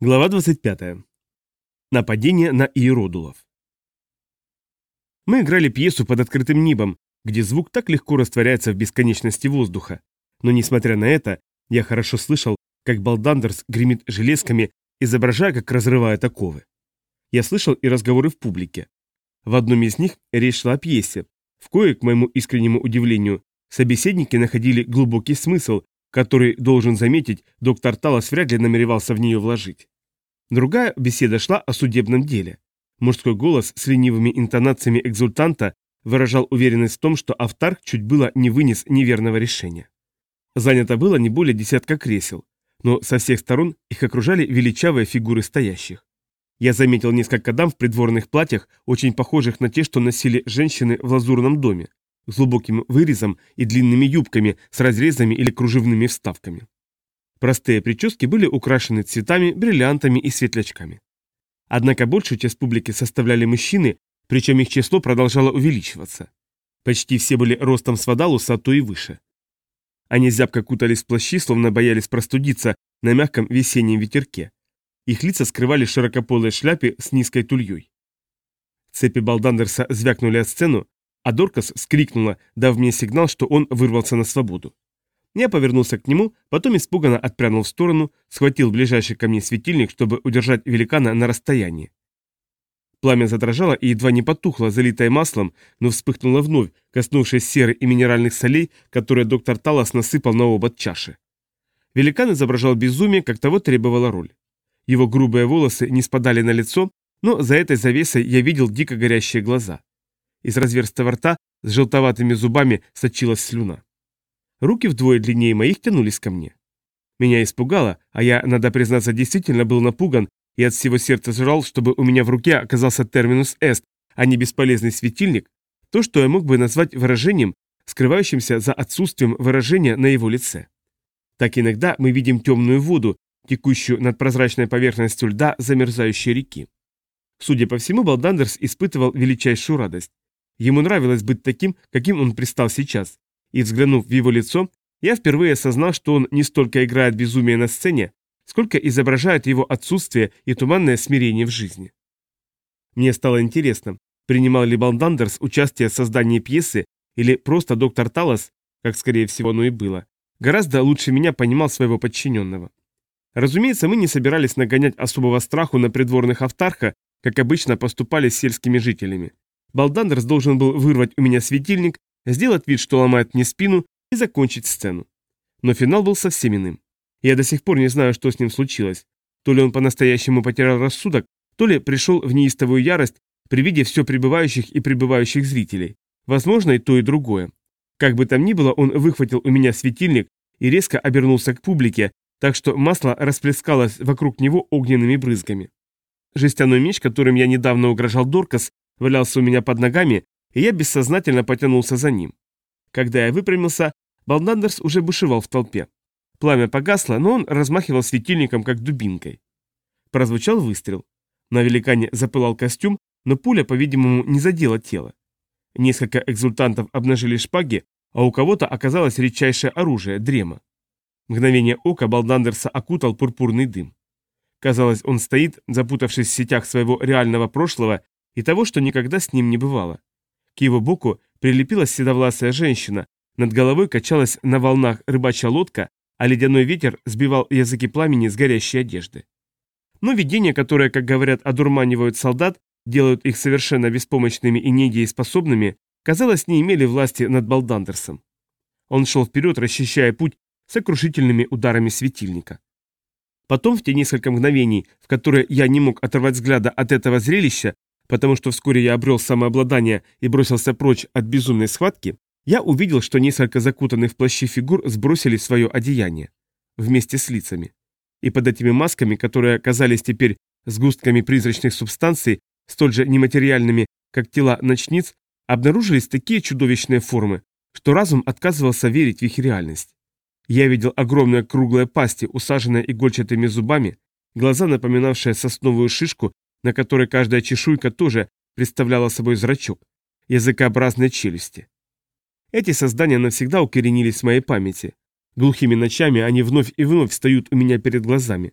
Глава 25. Нападение на иеродулов. Мы играли пьесу под открытым небом, где звук так легко растворяется в бесконечности воздуха. Но несмотря на это, я хорошо слышал, как Балдандерс гремит железками, изображая, как разрывает оковы. Я слышал и разговоры в публике. В одном из них речь шла о пьесе, в кое, к моему искреннему удивлению, собеседники находили глубокий смысл, который, должен заметить, доктор Талас вряд ли намеревался в нее вложить. Другая беседа шла о судебном деле. Мужской голос с ленивыми интонациями экзультанта выражал уверенность в том, что Автарх чуть было не вынес неверного решения. Занято было не более десятка кресел, но со всех сторон их окружали величавые фигуры стоящих. Я заметил несколько дам в придворных платьях, очень похожих на те, что носили женщины в лазурном доме, глубоким вырезом и длинными юбками с разрезами или кружевными вставками. Простые прически были украшены цветами, бриллиантами и светлячками. Однако большую часть публики составляли мужчины, причем их число продолжало увеличиваться. Почти все были ростом с водалуса, а то и выше. Они зябко кутались в плащи, словно боялись простудиться на мягком весеннем ветерке. Их лица скрывали широкополые шляпы с низкой тульей. Цепи Балдандерса звякнули о сцену, а Доркас вскрикнула, дав мне сигнал, что он вырвался на свободу. Я повернулся к нему, потом испуганно отпрянул в сторону, схватил ближайший ко мне светильник, чтобы удержать великана на расстоянии. Пламя задрожало и едва не потухло, залитое маслом, но вспыхнуло вновь, коснувшись серы и минеральных солей, которые доктор Талас насыпал на обод чаши. Великан изображал безумие, как того требовала роль. Его грубые волосы не спадали на лицо, но за этой завесой я видел дико горящие глаза. Из разверстого рта с желтоватыми зубами сочилась слюна. Руки вдвое длиннее моих тянулись ко мне. Меня испугало, а я, надо признаться, действительно был напуган и от всего сердца жрал, чтобы у меня в руке оказался терминус эст, а не бесполезный светильник, то, что я мог бы назвать выражением, скрывающимся за отсутствием выражения на его лице. Так иногда мы видим темную воду, текущую над прозрачной поверхностью льда замерзающей реки. Судя по всему, Балдандерс испытывал величайшую радость. Ему нравилось быть таким, каким он пристал сейчас, и взглянув в его лицо, я впервые осознал, что он не столько играет безумие на сцене, сколько изображает его отсутствие и туманное смирение в жизни. Мне стало интересно, принимал ли Балдандерс участие в создании пьесы или просто доктор Талас, как скорее всего оно и было, гораздо лучше меня понимал своего подчиненного. Разумеется, мы не собирались нагонять особого страху на придворных автарха, как обычно поступали с сельскими жителями. Балдандерс должен был вырвать у меня светильник сделать вид, что ломает мне спину, и закончить сцену. Но финал был совсем иным. Я до сих пор не знаю, что с ним случилось. То ли он по-настоящему потерял рассудок, то ли пришел в неистовую ярость при виде все пребывающих и пребывающих зрителей. Возможно, и то, и другое. Как бы там ни было, он выхватил у меня светильник и резко обернулся к публике, так что масло расплескалось вокруг него огненными брызгами. Жестяной меч, которым я недавно угрожал Доркас, валялся у меня под ногами, и я бессознательно потянулся за ним. Когда я выпрямился, Балдандерс уже бушевал в толпе. Пламя погасло, но он размахивал светильником, как дубинкой. Прозвучал выстрел. На великане запылал костюм, но пуля, по-видимому, не задела тело. Несколько экзультантов обнажили шпаги, а у кого-то оказалось редчайшее оружие – дрема. Мгновение ока Балдандерса окутал пурпурный дым. Казалось, он стоит, запутавшись в сетях своего реального прошлого и того, что никогда с ним не бывало. К его боку прилепилась седовласая женщина, над головой качалась на волнах рыбачья лодка, а ледяной ветер сбивал языки пламени с горящей одежды. Но видения, которые, как говорят, одурманивают солдат, делают их совершенно беспомощными и недееспособными, казалось, не имели власти над Балдандерсом. Он шел вперед, расчищая путь сокрушительными ударами светильника. Потом, в те несколько мгновений, в которые я не мог оторвать взгляда от этого зрелища, потому что вскоре я обрел самообладание и бросился прочь от безумной схватки, я увидел, что несколько закутанных в плащи фигур сбросили свое одеяние. Вместе с лицами. И под этими масками, которые оказались теперь сгустками призрачных субстанций, столь же нематериальными, как тела ночниц, обнаружились такие чудовищные формы, что разум отказывался верить в их реальность. Я видел огромные круглые пасти, усаженные игольчатыми зубами, глаза, напоминавшие сосновую шишку на которой каждая чешуйка тоже представляла собой зрачок, языкообразной челюсти. Эти создания навсегда укоренились в моей памяти. Глухими ночами они вновь и вновь встают у меня перед глазами.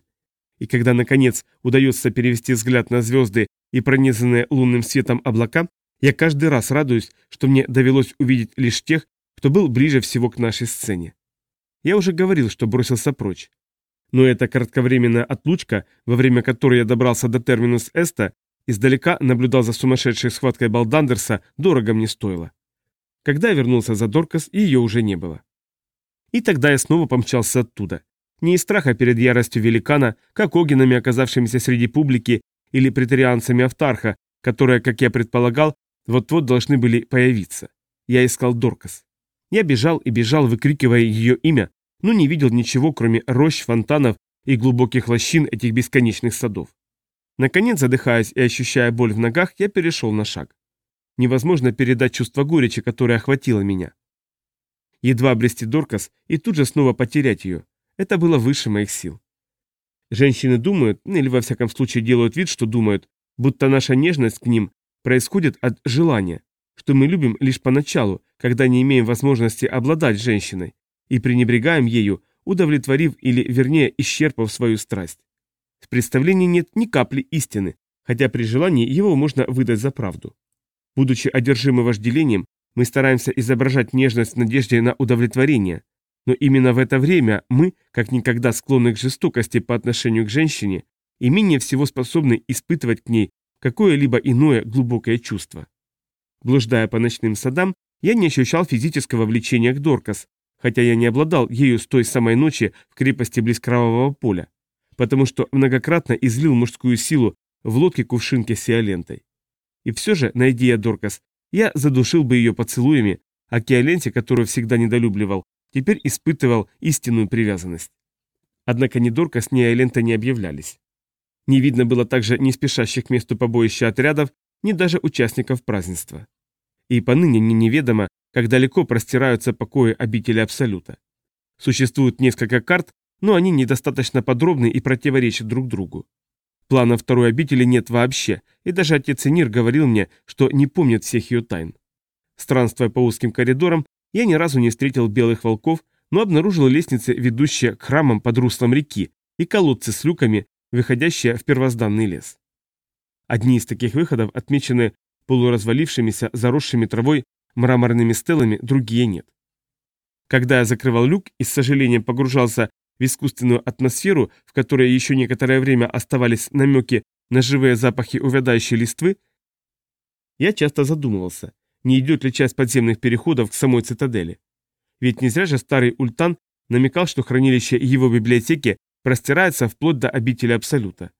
И когда, наконец, удается перевести взгляд на звезды и пронизанные лунным светом облака, я каждый раз радуюсь, что мне довелось увидеть лишь тех, кто был ближе всего к нашей сцене. Я уже говорил, что бросился прочь. Но эта кратковременная отлучка, во время которой я добрался до терминус Эста, издалека наблюдал за сумасшедшей схваткой Балдандерса, дорого мне стоило. Когда я вернулся за Доркас, ее уже не было. И тогда я снова помчался оттуда. Не из страха перед яростью великана, как огинами, оказавшимися среди публики, или претарианцами Автарха, которые, как я предполагал, вот-вот должны были появиться. Я искал Доркас. Я бежал и бежал, выкрикивая ее имя, но не видел ничего, кроме рощ, фонтанов и глубоких лощин этих бесконечных садов. Наконец, задыхаясь и ощущая боль в ногах, я перешел на шаг. Невозможно передать чувство горечи, которое охватило меня. Едва обрести Доркас и тут же снова потерять ее. Это было выше моих сил. Женщины думают, или во всяком случае делают вид, что думают, будто наша нежность к ним происходит от желания, что мы любим лишь поначалу, когда не имеем возможности обладать женщиной, и пренебрегаем ею, удовлетворив или, вернее, исчерпав свою страсть. В представлении нет ни капли истины, хотя при желании его можно выдать за правду. Будучи одержимы вожделением, мы стараемся изображать нежность в надежде на удовлетворение, но именно в это время мы, как никогда склонны к жестокости по отношению к женщине, и менее всего способны испытывать к ней какое-либо иное глубокое чувство. Блуждая по ночным садам, я не ощущал физического влечения к Доркас, хотя я не обладал ею с той самой ночи в крепости близ Кровавого поля, потому что многократно излил мужскую силу в лодке кувшинки с иолентой. И все же, найди я Доркас, я задушил бы ее поцелуями, а к Киоленте, которую всегда недолюбливал, теперь испытывал истинную привязанность. Однако ни Доркас, ни Айлента не объявлялись. Не видно было также ни спешащих к месту побоища отрядов, ни даже участников празднества. И поныне не неведомо, как далеко простираются покои обители Абсолюта. Существует несколько карт, но они недостаточно подробны и противоречат друг другу. Плана второй обители нет вообще, и даже отец Энир говорил мне, что не помнит всех ее тайн. Странствуя по узким коридорам, я ни разу не встретил белых волков, но обнаружил лестницы, ведущие к храмам под руслом реки, и колодцы с люками, выходящие в первозданный лес. Одни из таких выходов отмечены полуразвалившимися, заросшими травой, мраморными стелами, другие нет. Когда я закрывал люк и с сожалением погружался в искусственную атмосферу, в которой еще некоторое время оставались намеки на живые запахи увядающей листвы, я часто задумывался, не идет ли часть подземных переходов к самой цитадели. Ведь не зря же старый Ультан намекал, что хранилище его библиотеки простирается вплоть до обители Абсолюта.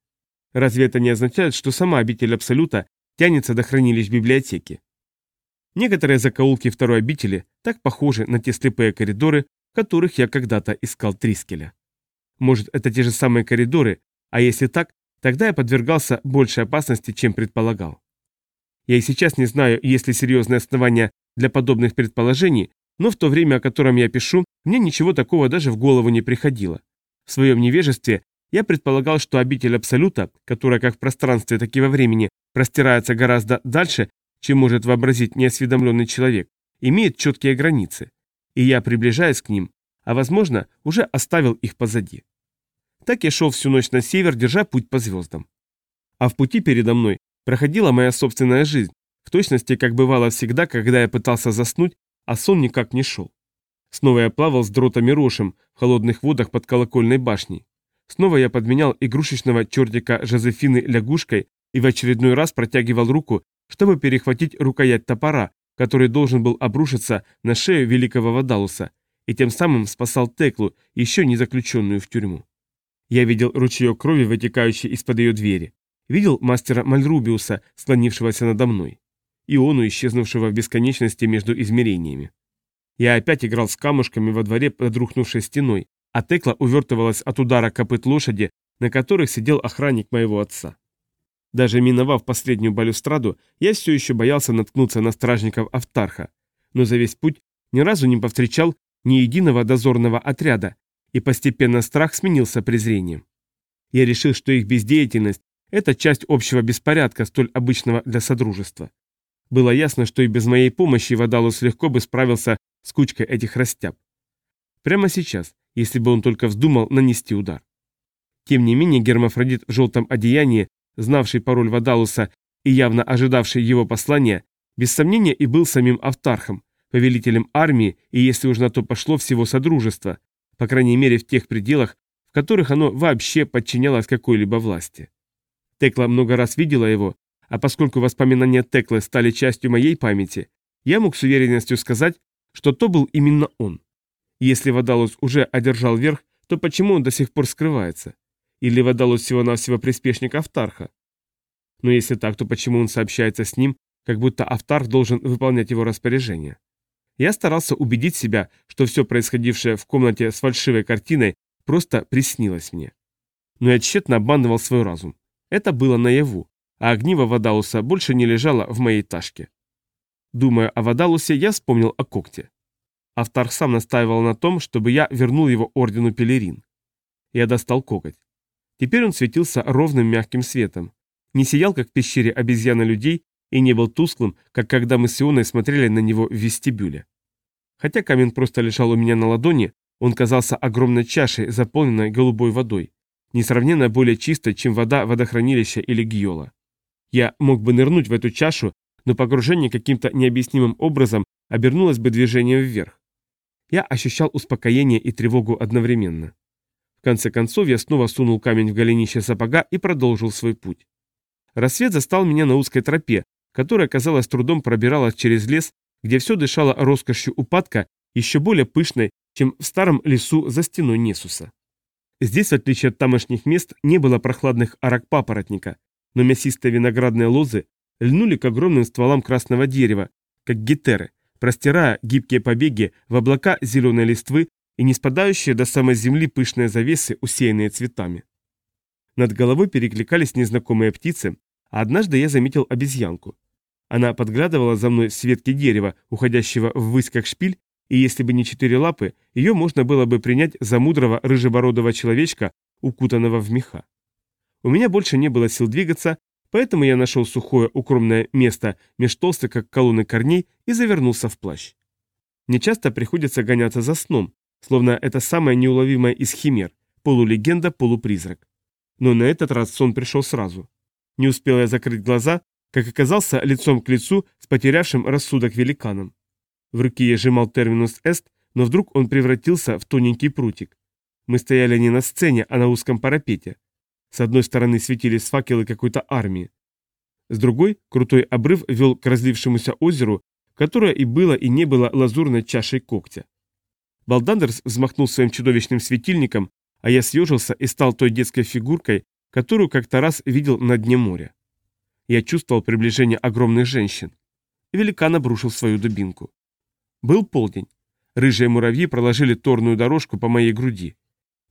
Разве это не означает, что сама обитель Абсолюта тянется до хранилищ библиотеки? Некоторые закоулки второй обители так похожи на те слепые коридоры, в которых я когда-то искал Трискеля. Может, это те же самые коридоры, а если так, тогда я подвергался большей опасности, чем предполагал. Я и сейчас не знаю, есть ли серьезные основания для подобных предположений, но в то время, о котором я пишу, мне ничего такого даже в голову не приходило. В своем невежестве я предполагал, что обитель Абсолюта, которая как в пространстве, так и во времени простирается гораздо дальше, чем может вообразить неосведомленный человек, имеет четкие границы. И я приближаюсь к ним, а возможно, уже оставил их позади. Так я шел всю ночь на север, держа путь по звездам. А в пути передо мной проходила моя собственная жизнь, в точности, как бывало всегда, когда я пытался заснуть, а сон никак не шел. Снова я плавал с дротами рошем в холодных водах под колокольной башней. Снова я подменял игрушечного чертика Жозефины лягушкой и в очередной раз протягивал руку, чтобы перехватить рукоять топора, который должен был обрушиться на шею великого Вадалуса, и тем самым спасал Теклу, еще не заключенную в тюрьму. Я видел ручеек крови, вытекающий из-под ее двери. Видел мастера Мальрубиуса, склонившегося надо мной. Иону, исчезнувшего в бесконечности между измерениями. Я опять играл с камушками во дворе под рухнувшей стеной, а Текла увертывалась от удара копыт лошади, на которых сидел охранник моего отца. Даже миновав последнюю балюстраду, я все еще боялся наткнуться на стражников Автарха, но за весь путь ни разу не повстречал ни единого дозорного отряда, и постепенно страх сменился презрением. Я решил, что их бездеятельность – это часть общего беспорядка, столь обычного для Содружества. Было ясно, что и без моей помощи Вадалус легко бы справился с кучкой этих растяб. Прямо сейчас, если бы он только вздумал нанести удар. Тем не менее гермафродит в желтом одеянии, знавший пароль Вадалуса и явно ожидавший его послания, без сомнения и был самим Автархом, повелителем армии и, если уж на то пошло, всего Содружества, по крайней мере в тех пределах, в которых оно вообще подчинялось какой-либо власти. Текла много раз видела его, а поскольку воспоминания Теклы стали частью моей памяти, я мог с уверенностью сказать, что то был именно он. Если Вадалус уже одержал верх, то почему он до сих пор скрывается? Или Вадалус всего-навсего приспешник Автарха? Но если так, то почему он сообщается с ним, как будто Автарх должен выполнять его распоряжение? Я старался убедить себя, что все происходившее в комнате с фальшивой картиной просто приснилось мне. Но я тщетно обманывал свой разум. Это было наяву, а огниво Вадалуса больше не лежало в моей ташке. Думая о Вадалусе, я вспомнил о когте. Автарх сам настаивал на том, чтобы я вернул его ордену Пелерин. Я достал коготь. Теперь он светился ровным мягким светом. Не сиял, как в пещере обезьяна людей, и не был тусклым, как когда мы с Ионой смотрели на него в вестибюле. Хотя камень просто лежал у меня на ладони, он казался огромной чашей, заполненной голубой водой, несравненно более чистой, чем вода водохранилища или гиола. Я мог бы нырнуть в эту чашу, но погружение каким-то необъяснимым образом обернулось бы движением вверх. Я ощущал успокоение и тревогу одновременно. Конце концов я снова сунул камень в голенище сапога и продолжил свой путь. Рассвет застал меня на узкой тропе, которая, казалось, трудом пробиралась через лес, где все дышало роскошью упадка, еще более пышной, чем в старом лесу за стеной Несуса. Здесь, в отличие от тамошних мест, не было прохладных арок папоротника, но мясистые виноградные лозы льнули к огромным стволам красного дерева, как гетеры, простирая гибкие побеги в облака зеленой листвы и не спадающие до самой земли пышные завесы, усеянные цветами. Над головой перекликались незнакомые птицы, а однажды я заметил обезьянку. Она подглядывала за мной с ветки дерева, уходящего ввысь как шпиль, и если бы не четыре лапы, ее можно было бы принять за мудрого рыжебородого человечка, укутанного в меха. У меня больше не было сил двигаться, поэтому я нашел сухое укромное место меж толстых, как колонны корней, и завернулся в плащ. Мне часто приходится гоняться за сном, словно это самое неуловимое из химер, полулегенда, полупризрак. Но на этот раз сон пришел сразу. Не успел я закрыть глаза, как оказался лицом к лицу с потерявшим рассудок великаном. В руке я сжимал терминус эст, но вдруг он превратился в тоненький прутик. Мы стояли не на сцене, а на узком парапете. С одной стороны светились факелы какой-то армии. С другой, крутой обрыв вел к разлившемуся озеру, которое и было и не было лазурной чашей когтя. Балдандерс взмахнул своим чудовищным светильником, а я съежился и стал той детской фигуркой, которую как-то раз видел на дне моря. Я чувствовал приближение огромных женщин. Великан обрушил свою дубинку. Был полдень. Рыжие муравьи проложили торную дорожку по моей груди.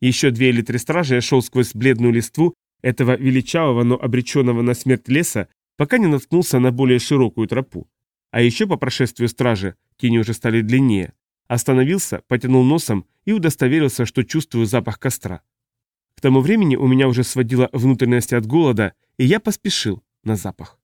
Еще две или три стражи я шел сквозь бледную листву этого величавого, но обреченного на смерть леса, пока не наткнулся на более широкую тропу. А еще по прошествию стражи, тени уже стали длиннее, остановился, потянул носом и удостоверился, что чувствую запах костра. К тому времени у меня уже сводило внутренности от голода, и я поспешил на запах.